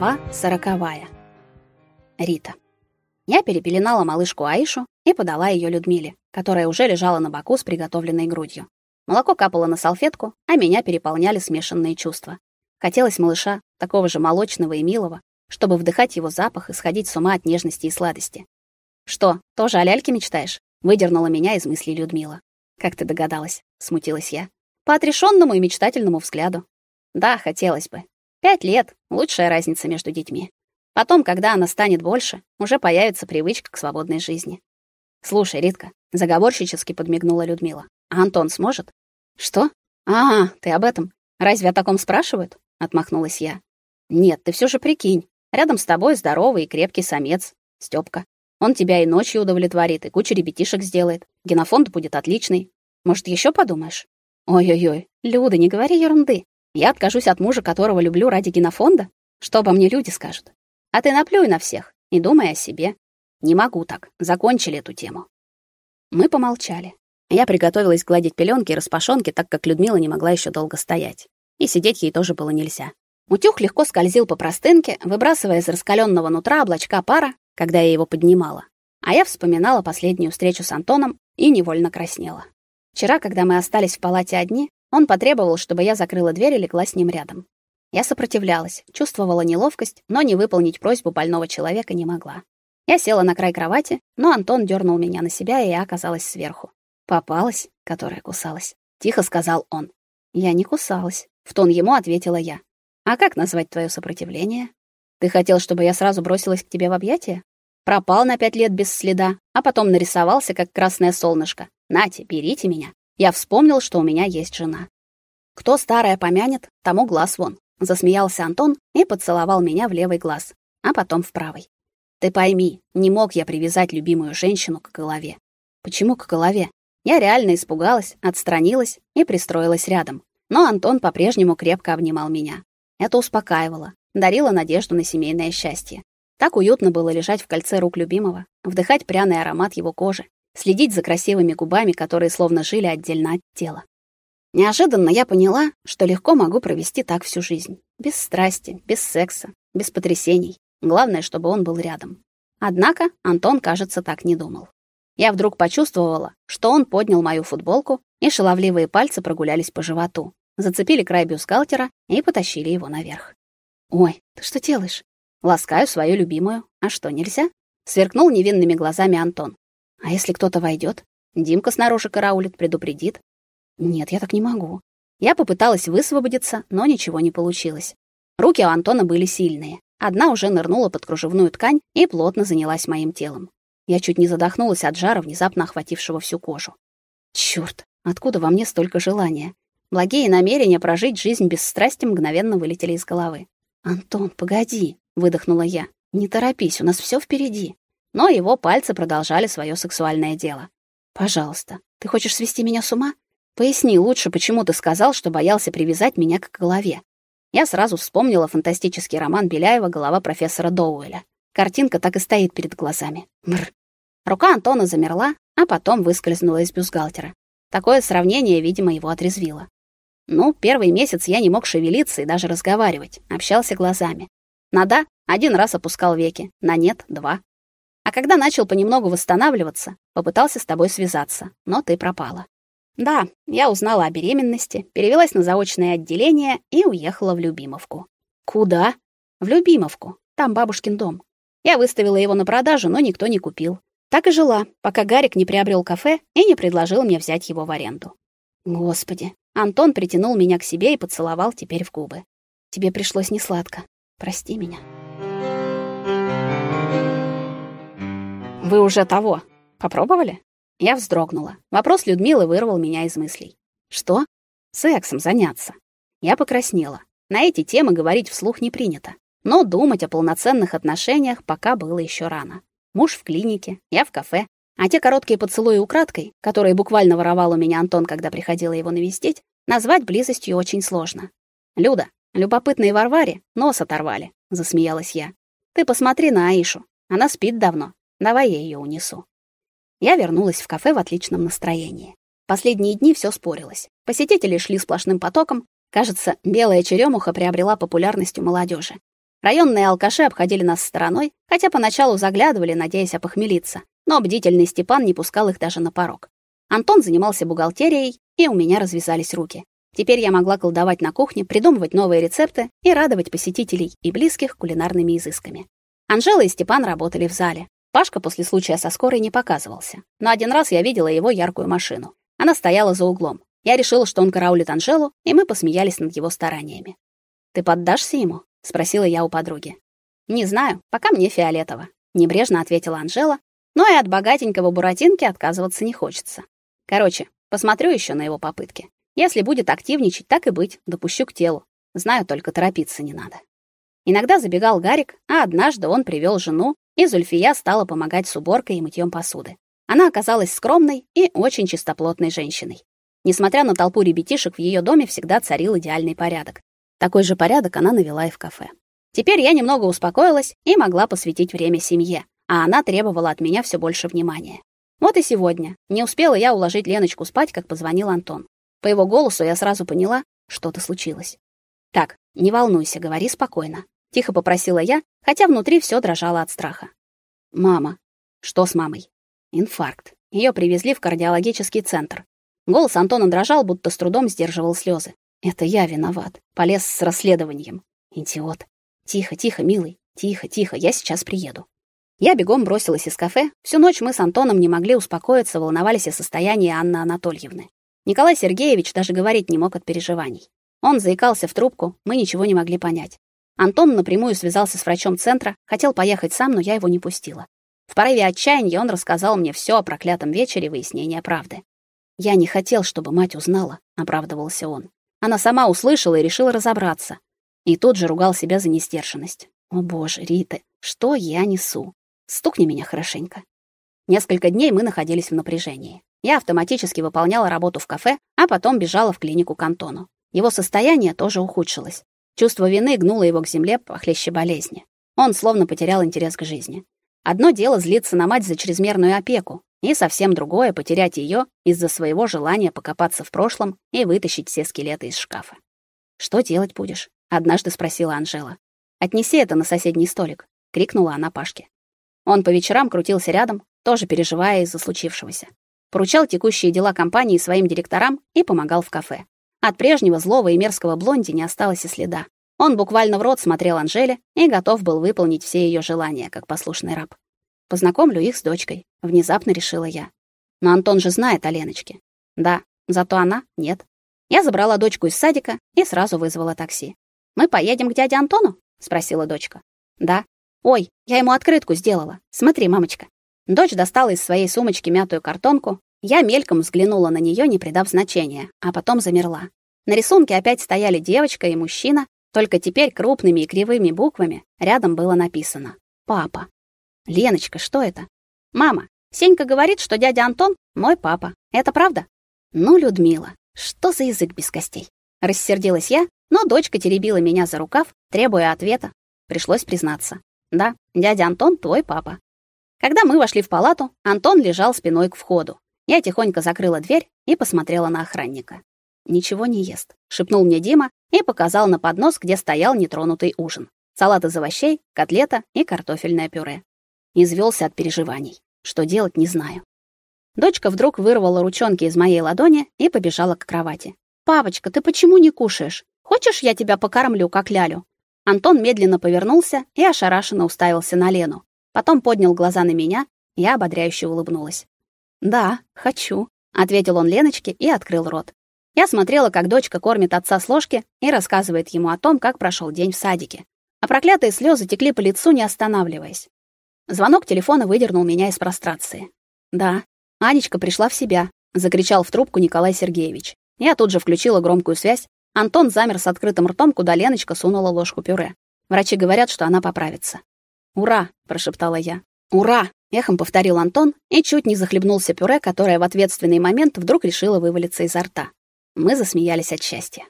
Глава сороковая. Рита. Я перепеленала малышку Аишу и подала ее Людмиле, которая уже лежала на боку с приготовленной грудью. Молоко капало на салфетку, а меня переполняли смешанные чувства. Хотелось малыша, такого же молочного и милого, чтобы вдыхать его запах и сходить с ума от нежности и сладости. Что, тоже о ляльке мечтаешь? выдернула меня из мыслей Людмила. Как ты догадалась? смутилась я. По отрешенному и мечтательному взгляду. Да, хотелось бы. Пять лет лучшая разница между детьми. Потом, когда она станет больше, уже появится привычка к свободной жизни. Слушай, Ритка, заговорщически подмигнула Людмила. А Антон сможет? Что? А, ты об этом? Разве о таком спрашивают? отмахнулась я. Нет, ты все же прикинь. Рядом с тобой здоровый и крепкий самец, Стёпка. Он тебя и ночью удовлетворит, и кучу ребятишек сделает. Генофонд будет отличный. Может, еще подумаешь? Ой-ой-ой, Люда, не говори ерунды. Я откажусь от мужа, которого люблю ради генофонда? Что обо мне люди скажут? А ты наплюй на всех и думай о себе. Не могу так. Закончили эту тему. Мы помолчали. Я приготовилась гладить пеленки и распашонки, так как Людмила не могла еще долго стоять. И сидеть ей тоже было нельзя. Утюг легко скользил по простынке, выбрасывая из раскаленного нутра облачка пара, когда я его поднимала. А я вспоминала последнюю встречу с Антоном и невольно краснела. Вчера, когда мы остались в палате одни, он потребовал, чтобы я закрыла дверь и легла с ним рядом. Я сопротивлялась, чувствовала неловкость, но не выполнить просьбу больного человека не могла. Я села на край кровати, но Антон дернул меня на себя, и я оказалась сверху. Попалась, которая кусалась, тихо сказал он. Я не кусалась, в тон ему ответила я. А как назвать твое сопротивление? Ты хотел, чтобы я сразу бросилась к тебе в объятия? Пропал на пять лет без следа, а потом нарисовался как красное солнышко. Нате, берите меня. Я вспомнил, что у меня есть жена. Кто старое помянет, тому глаз вон, засмеялся Антон и поцеловал меня в левый глаз, а потом в правый. Ты пойми, не мог я привязать любимую женщину к голове. Почему к голове? Я реально испугалась, отстранилась и пристроилась рядом. Но Антон по-прежнему крепко обнимал меня. Это успокаивало, дарило надежду на семейное счастье. Так уютно было лежать в кольце рук любимого, вдыхать пряный аромат его кожи, следить за красивыми губами, которые словно жили отдельно от тела. Неожиданно я поняла, что легко могу провести так всю жизнь, без страсти, без секса, без потрясений. Главное, чтобы он был рядом. Однако Антон, кажется, так не думал. Я вдруг почувствовала, что он поднял мою футболку, и шаловливые пальцы прогулялись по животу, зацепили край бюстгальтера и потащили его наверх. «Ой, ты что делаешь?» «Ласкаю свою любимую. А что, нельзя?» Сверкнул невинными глазами Антон. А если кто-то войдет? Димка снаружи караулит, предупредит. Нет, я так не могу. Я попыталась высвободиться, но ничего не получилось. Руки у Антона были сильные. Одна уже нырнула под кружевную ткань и плотно занялась моим телом. Я чуть не задохнулась от жара, внезапно охватившего всю кожу. Чёрт, откуда во мне столько желания? Благие намерения прожить жизнь без страсти мгновенно вылетели из головы. «Антон, погоди», — выдохнула я. «Не торопись, у нас все впереди» но его пальцы продолжали свое сексуальное дело. Пожалуйста, ты хочешь свести меня с ума? Поясни лучше, почему ты сказал, что боялся привязать меня к голове. Я сразу вспомнила фантастический роман Беляева Голова профессора Доуэля. Картинка так и стоит перед глазами. Мр. Рука Антона замерла, а потом выскользнула из бюстгальтера. Такое сравнение, видимо, его отрезвило. Ну, первый месяц я не мог шевелиться и даже разговаривать, общался глазами. На да один раз опускал веки, на нет два. А когда начал понемногу восстанавливаться, попытался с тобой связаться, но ты пропала. Да, я узнала о беременности, перевелась на заочное отделение и уехала в Любимовку. Куда? В Любимовку. Там бабушкин дом. Я выставила его на продажу, но никто не купил. Так и жила, пока Гарик не приобрел кафе и не предложил мне взять его в аренду. Господи, Антон притянул меня к себе и поцеловал теперь в губы. Тебе пришлось несладко. Прости меня. Вы уже того попробовали? Я вздрогнула. Вопрос Людмилы вырвал меня из мыслей. Что? Сексом заняться. Я покраснела. На эти темы говорить вслух не принято, но думать о полноценных отношениях пока было еще рано. Муж в клинике, я в кафе, а те короткие поцелуи украдкой, которые буквально воровал у меня Антон, когда приходила его навестить, назвать близостью очень сложно. Люда, любопытные Варваре нос оторвали, засмеялась я. Ты посмотри на Аишу. Она спит давно, Давай я ее унесу. Я вернулась в кафе в отличном настроении. Последние дни все спорилось. Посетители шли сплошным потоком. Кажется, белая черемуха приобрела популярность у молодежи. Районные алкаши обходили нас стороной, хотя поначалу заглядывали, надеясь опохмелиться, но бдительный Степан не пускал их даже на порог. Антон занимался бухгалтерией, и у меня развязались руки. Теперь я могла колдовать на кухне, придумывать новые рецепты и радовать посетителей и близких кулинарными изысками. Анжела и Степан работали в зале. Пашка после случая со скорой не показывался. Но один раз я видела его яркую машину. Она стояла за углом. Я решила, что он караулит Анжелу, и мы посмеялись над его стараниями. Ты поддашься ему? спросила я у подруги. Не знаю, пока мне фиолетово, небрежно ответила Анжела. Но и от богатенького буратинки отказываться не хочется. Короче, посмотрю еще на его попытки. Если будет активничать, так и быть, допущу к телу. Знаю, только торопиться не надо. Иногда забегал Гарик, а однажды он привел жену, и Зульфия стала помогать с уборкой и мытьем посуды. Она оказалась скромной и очень чистоплотной женщиной. Несмотря на толпу ребятишек, в ее доме всегда царил идеальный порядок. Такой же порядок она навела и в кафе. Теперь я немного успокоилась и могла посвятить время семье, а она требовала от меня все больше внимания. Вот и сегодня. Не успела я уложить Леночку спать, как позвонил Антон. По его голосу я сразу поняла, что-то случилось. Так, не волнуйся, говори спокойно, тихо попросила я, хотя внутри все дрожало от страха. Мама. Что с мамой? Инфаркт. Ее привезли в кардиологический центр. Голос Антона дрожал, будто с трудом сдерживал слезы. Это я виноват. Полез с расследованием. Идиот. Тихо, тихо, милый. Тихо, тихо, я сейчас приеду. Я бегом бросилась из кафе. Всю ночь мы с Антоном не могли успокоиться, волновались о состоянии Анны Анатольевны. Николай Сергеевич даже говорить не мог от переживаний. Он заикался в трубку, мы ничего не могли понять. Антон напрямую связался с врачом центра, хотел поехать сам, но я его не пустила. В порыве отчаяния он рассказал мне все о проклятом вечере выяснения правды. Я не хотел, чтобы мать узнала, оправдывался он. Она сама услышала и решила разобраться. И тут же ругал себя за несдержанность. О, боже, Рита, что я несу? Стукни меня хорошенько. Несколько дней мы находились в напряжении. Я автоматически выполняла работу в кафе, а потом бежала в клинику к Антону. Его состояние тоже ухудшилось. Чувство вины гнуло его к земле похлеще болезни. Он словно потерял интерес к жизни. Одно дело злиться на мать за чрезмерную опеку, и совсем другое потерять ее из-за своего желания покопаться в прошлом и вытащить все скелеты из шкафа. Что делать будешь? однажды спросила Анжела. Отнеси это на соседний столик, крикнула она Пашке. Он по вечерам крутился рядом, тоже переживая из-за случившегося. Поручал текущие дела компании своим директорам и помогал в кафе. От прежнего злого и мерзкого блонди не осталось и следа. Он буквально в рот смотрел Анжеле и готов был выполнить все ее желания, как послушный раб. Познакомлю их с дочкой, внезапно решила я. Но Антон же знает о Леночке. Да, зато она нет. Я забрала дочку из садика и сразу вызвала такси. Мы поедем к дяде Антону? спросила дочка. Да. Ой, я ему открытку сделала. Смотри, мамочка. Дочь достала из своей сумочки мятую картонку. Я мельком взглянула на нее, не придав значения, а потом замерла. На рисунке опять стояли девочка и мужчина, только теперь крупными и кривыми буквами рядом было написано: "Папа". Леночка, что это? Мама, Сенька говорит, что дядя Антон мой папа. Это правда? Ну, Людмила, что за язык без костей? Рассердилась я, но дочка теребила меня за рукав, требуя ответа. Пришлось признаться. Да, дядя Антон твой папа. Когда мы вошли в палату, Антон лежал спиной к входу. Я тихонько закрыла дверь и посмотрела на охранника. Ничего не ест, шепнул мне Дима и показал на поднос, где стоял нетронутый ужин. Салат из овощей, котлета и картофельное пюре. Извелся от переживаний. Что делать, не знаю. Дочка вдруг вырвала ручонки из моей ладони и побежала к кровати. «Папочка, ты почему не кушаешь? Хочешь, я тебя покормлю, как лялю?» Антон медленно повернулся и ошарашенно уставился на Лену. Потом поднял глаза на меня, я ободряюще улыбнулась. «Да, хочу», — ответил он Леночке и открыл рот. Я смотрела, как дочка кормит отца с ложки и рассказывает ему о том, как прошел день в садике. А проклятые слезы текли по лицу, не останавливаясь. Звонок телефона выдернул меня из прострации. Да, Анечка пришла в себя, закричал в трубку Николай Сергеевич. Я тут же включила громкую связь. Антон замер с открытым ртом, куда Леночка сунула ложку пюре. Врачи говорят, что она поправится. Ура, прошептала я. Ура, эхом повторил Антон и чуть не захлебнулся пюре, которое в ответственный момент вдруг решило вывалиться изо рта. Мы засмеялись от счастья.